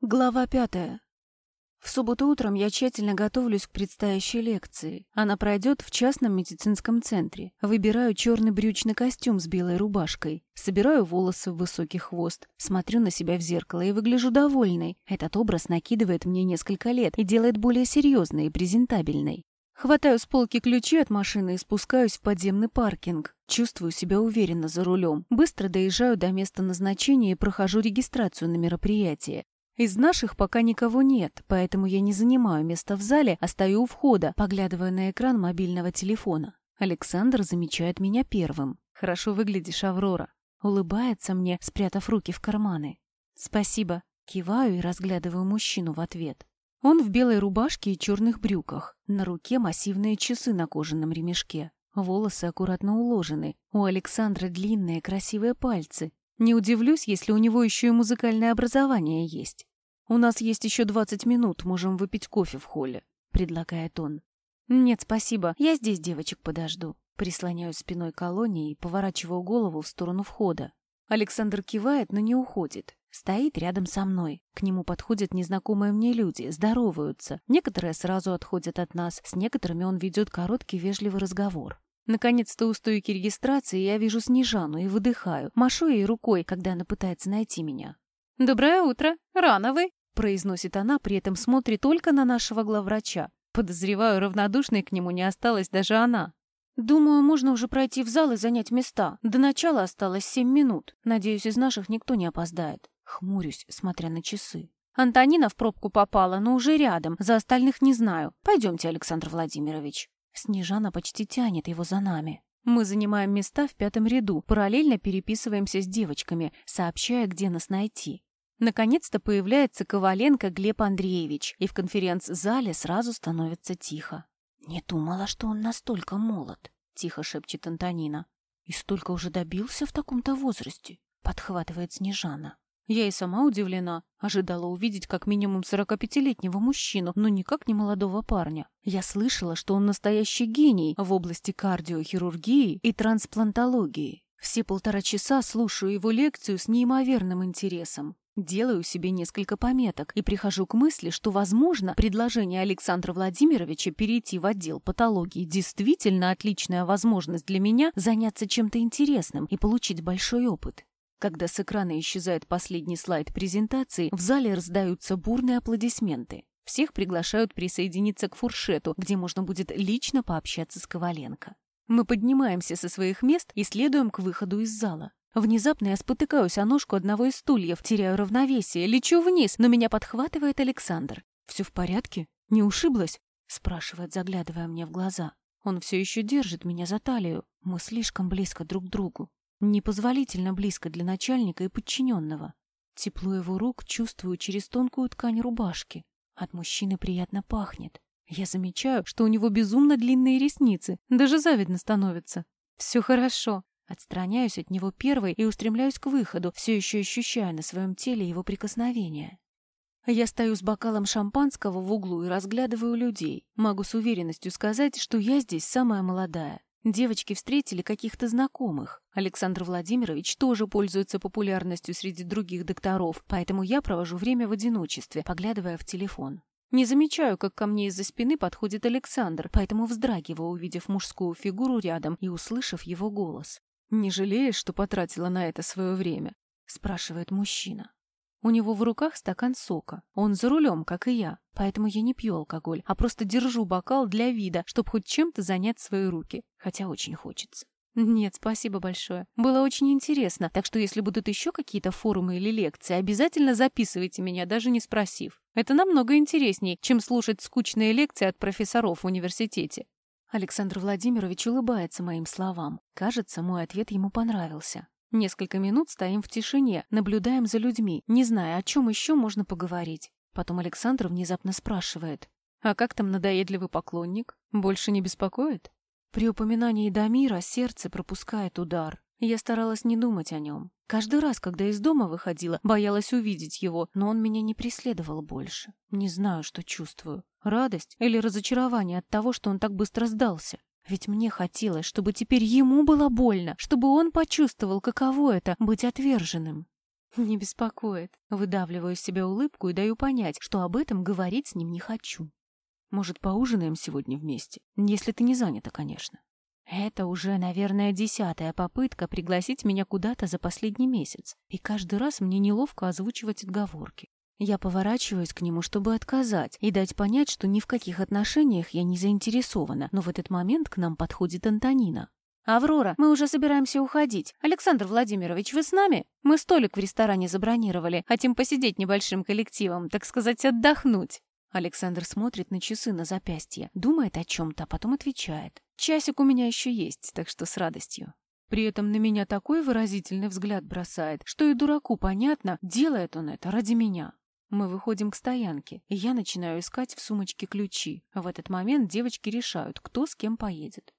Глава пятая. В субботу утром я тщательно готовлюсь к предстоящей лекции. Она пройдет в частном медицинском центре. Выбираю черный брючный костюм с белой рубашкой. Собираю волосы в высокий хвост. Смотрю на себя в зеркало и выгляжу довольной. Этот образ накидывает мне несколько лет и делает более серьезной и презентабельной. Хватаю с полки ключи от машины и спускаюсь в подземный паркинг. Чувствую себя уверенно за рулем. Быстро доезжаю до места назначения и прохожу регистрацию на мероприятие. Из наших пока никого нет, поэтому я не занимаю место в зале, а стою у входа, поглядывая на экран мобильного телефона. Александр замечает меня первым. «Хорошо выглядишь, Аврора». Улыбается мне, спрятав руки в карманы. «Спасибо». Киваю и разглядываю мужчину в ответ. Он в белой рубашке и черных брюках. На руке массивные часы на кожаном ремешке. Волосы аккуратно уложены. У Александра длинные красивые пальцы. Не удивлюсь, если у него еще и музыкальное образование есть. «У нас есть еще двадцать минут, можем выпить кофе в холле», — предлагает он. «Нет, спасибо, я здесь девочек подожду». Прислоняю спиной колонии и поворачиваю голову в сторону входа. Александр кивает, но не уходит. Стоит рядом со мной. К нему подходят незнакомые мне люди, здороваются. Некоторые сразу отходят от нас, с некоторыми он ведет короткий вежливый разговор. Наконец-то у стойки регистрации я вижу Снежану и выдыхаю, машу ей рукой, когда она пытается найти меня. «Доброе утро! Рано вы!» Произносит она, при этом смотрит только на нашего главврача. Подозреваю, равнодушной к нему не осталась даже она. Думаю, можно уже пройти в зал и занять места. До начала осталось семь минут. Надеюсь, из наших никто не опоздает. Хмурюсь, смотря на часы. Антонина в пробку попала, но уже рядом. За остальных не знаю. Пойдемте, Александр Владимирович. Снежана почти тянет его за нами. Мы занимаем места в пятом ряду, параллельно переписываемся с девочками, сообщая, где нас найти. Наконец-то появляется Коваленко Глеб Андреевич, и в конференц-зале сразу становится тихо. «Не думала, что он настолько молод», — тихо шепчет Антонина. «И столько уже добился в таком-то возрасте», — подхватывает Снежана. Я и сама удивлена. Ожидала увидеть как минимум 45-летнего мужчину, но никак не молодого парня. Я слышала, что он настоящий гений в области кардиохирургии и трансплантологии. Все полтора часа слушаю его лекцию с неимоверным интересом. Делаю себе несколько пометок и прихожу к мысли, что, возможно, предложение Александра Владимировича перейти в отдел патологии действительно отличная возможность для меня заняться чем-то интересным и получить большой опыт. Когда с экрана исчезает последний слайд презентации, в зале раздаются бурные аплодисменты. Всех приглашают присоединиться к фуршету, где можно будет лично пообщаться с Коваленко. Мы поднимаемся со своих мест и следуем к выходу из зала. Внезапно я спотыкаюсь о ножку одного из стульев, теряю равновесие, лечу вниз, но меня подхватывает Александр. «Все в порядке? Не ушиблась?» — спрашивает, заглядывая мне в глаза. Он все еще держит меня за талию. Мы слишком близко друг к другу. Непозволительно близко для начальника и подчиненного. Тепло его рук чувствую через тонкую ткань рубашки. От мужчины приятно пахнет. Я замечаю, что у него безумно длинные ресницы. Даже завидно становится. Все хорошо. Отстраняюсь от него первой и устремляюсь к выходу, все еще ощущая на своем теле его прикосновение. Я стою с бокалом шампанского в углу и разглядываю людей. Могу с уверенностью сказать, что я здесь самая молодая. Девочки встретили каких-то знакомых. Александр Владимирович тоже пользуется популярностью среди других докторов, поэтому я провожу время в одиночестве, поглядывая в телефон. Не замечаю, как ко мне из-за спины подходит Александр, поэтому вздрагиваю, увидев мужскую фигуру рядом и услышав его голос. «Не жалеешь, что потратила на это свое время?» — спрашивает мужчина. У него в руках стакан сока. Он за рулем, как и я, поэтому я не пью алкоголь, а просто держу бокал для вида, чтобы хоть чем-то занять свои руки, хотя очень хочется. Нет, спасибо большое. Было очень интересно, так что если будут еще какие-то форумы или лекции, обязательно записывайте меня, даже не спросив. Это намного интереснее, чем слушать скучные лекции от профессоров в университете. Александр Владимирович улыбается моим словам. Кажется, мой ответ ему понравился. Несколько минут стоим в тишине, наблюдаем за людьми, не зная, о чем еще можно поговорить. Потом Александр внезапно спрашивает. «А как там надоедливый поклонник? Больше не беспокоит?» При упоминании Дамира сердце пропускает удар. Я старалась не думать о нем. Каждый раз, когда из дома выходила, боялась увидеть его, но он меня не преследовал больше. Не знаю, что чувствую. Радость или разочарование от того, что он так быстро сдался? Ведь мне хотелось, чтобы теперь ему было больно, чтобы он почувствовал, каково это — быть отверженным. Не беспокоит. Выдавливаю из себя улыбку и даю понять, что об этом говорить с ним не хочу. Может, поужинаем сегодня вместе? Если ты не занята, конечно. Это уже, наверное, десятая попытка пригласить меня куда-то за последний месяц, и каждый раз мне неловко озвучивать отговорки. Я поворачиваюсь к нему, чтобы отказать и дать понять, что ни в каких отношениях я не заинтересована, но в этот момент к нам подходит Антонина. «Аврора, мы уже собираемся уходить. Александр Владимирович, вы с нами? Мы столик в ресторане забронировали. Хотим посидеть небольшим коллективом, так сказать, отдохнуть». Александр смотрит на часы на запястье, думает о чем-то, а потом отвечает. «Часик у меня еще есть, так что с радостью». При этом на меня такой выразительный взгляд бросает, что и дураку понятно, делает он это ради меня. Мы выходим к стоянке, и я начинаю искать в сумочке ключи. В этот момент девочки решают, кто с кем поедет.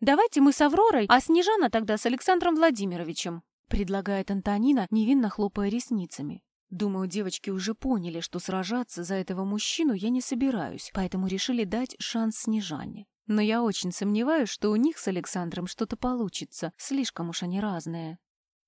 «Давайте мы с Авророй, а Снежана тогда с Александром Владимировичем», предлагает Антонина, невинно хлопая ресницами. Думаю, девочки уже поняли, что сражаться за этого мужчину я не собираюсь, поэтому решили дать шанс Снежане. Но я очень сомневаюсь, что у них с Александром что-то получится, слишком уж они разные.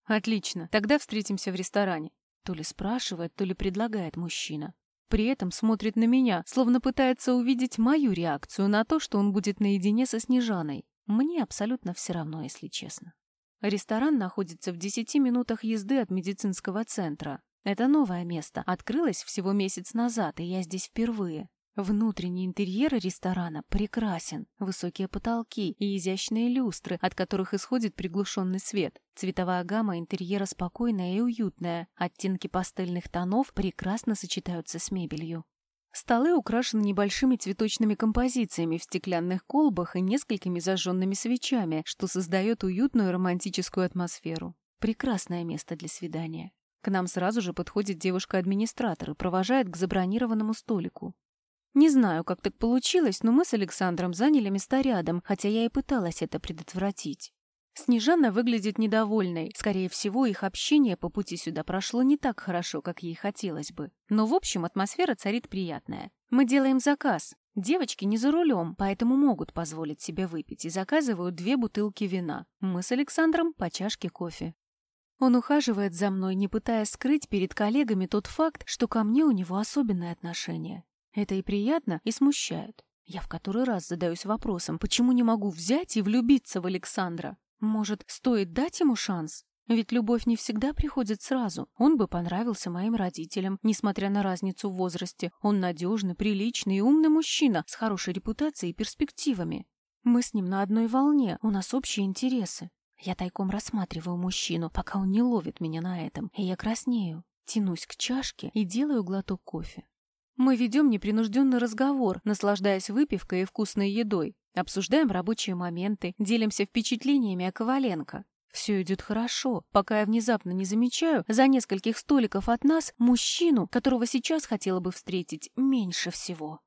Отлично, тогда встретимся в ресторане. То ли спрашивает, то ли предлагает мужчина. При этом смотрит на меня, словно пытается увидеть мою реакцию на то, что он будет наедине со Снежаной. Мне абсолютно все равно, если честно. Ресторан находится в 10 минутах езды от медицинского центра. Это новое место, открылось всего месяц назад, и я здесь впервые. Внутренний интерьер ресторана прекрасен. Высокие потолки и изящные люстры, от которых исходит приглушенный свет. Цветовая гамма интерьера спокойная и уютная. Оттенки пастельных тонов прекрасно сочетаются с мебелью. Столы украшены небольшими цветочными композициями в стеклянных колбах и несколькими зажженными свечами, что создает уютную романтическую атмосферу. Прекрасное место для свидания. К нам сразу же подходит девушка-администратор и провожает к забронированному столику. Не знаю, как так получилось, но мы с Александром заняли места рядом, хотя я и пыталась это предотвратить. Снежана выглядит недовольной. Скорее всего, их общение по пути сюда прошло не так хорошо, как ей хотелось бы. Но, в общем, атмосфера царит приятная. Мы делаем заказ. Девочки не за рулем, поэтому могут позволить себе выпить и заказывают две бутылки вина. Мы с Александром по чашке кофе. Он ухаживает за мной, не пытаясь скрыть перед коллегами тот факт, что ко мне у него особенное отношение. Это и приятно, и смущает. Я в который раз задаюсь вопросом, почему не могу взять и влюбиться в Александра? Может, стоит дать ему шанс? Ведь любовь не всегда приходит сразу. Он бы понравился моим родителям, несмотря на разницу в возрасте. Он надежный, приличный и умный мужчина с хорошей репутацией и перспективами. Мы с ним на одной волне, у нас общие интересы. Я тайком рассматриваю мужчину, пока он не ловит меня на этом, и я краснею. Тянусь к чашке и делаю глоток кофе. Мы ведем непринужденный разговор, наслаждаясь выпивкой и вкусной едой. Обсуждаем рабочие моменты, делимся впечатлениями о Коваленко. Все идет хорошо, пока я внезапно не замечаю за нескольких столиков от нас мужчину, которого сейчас хотела бы встретить меньше всего.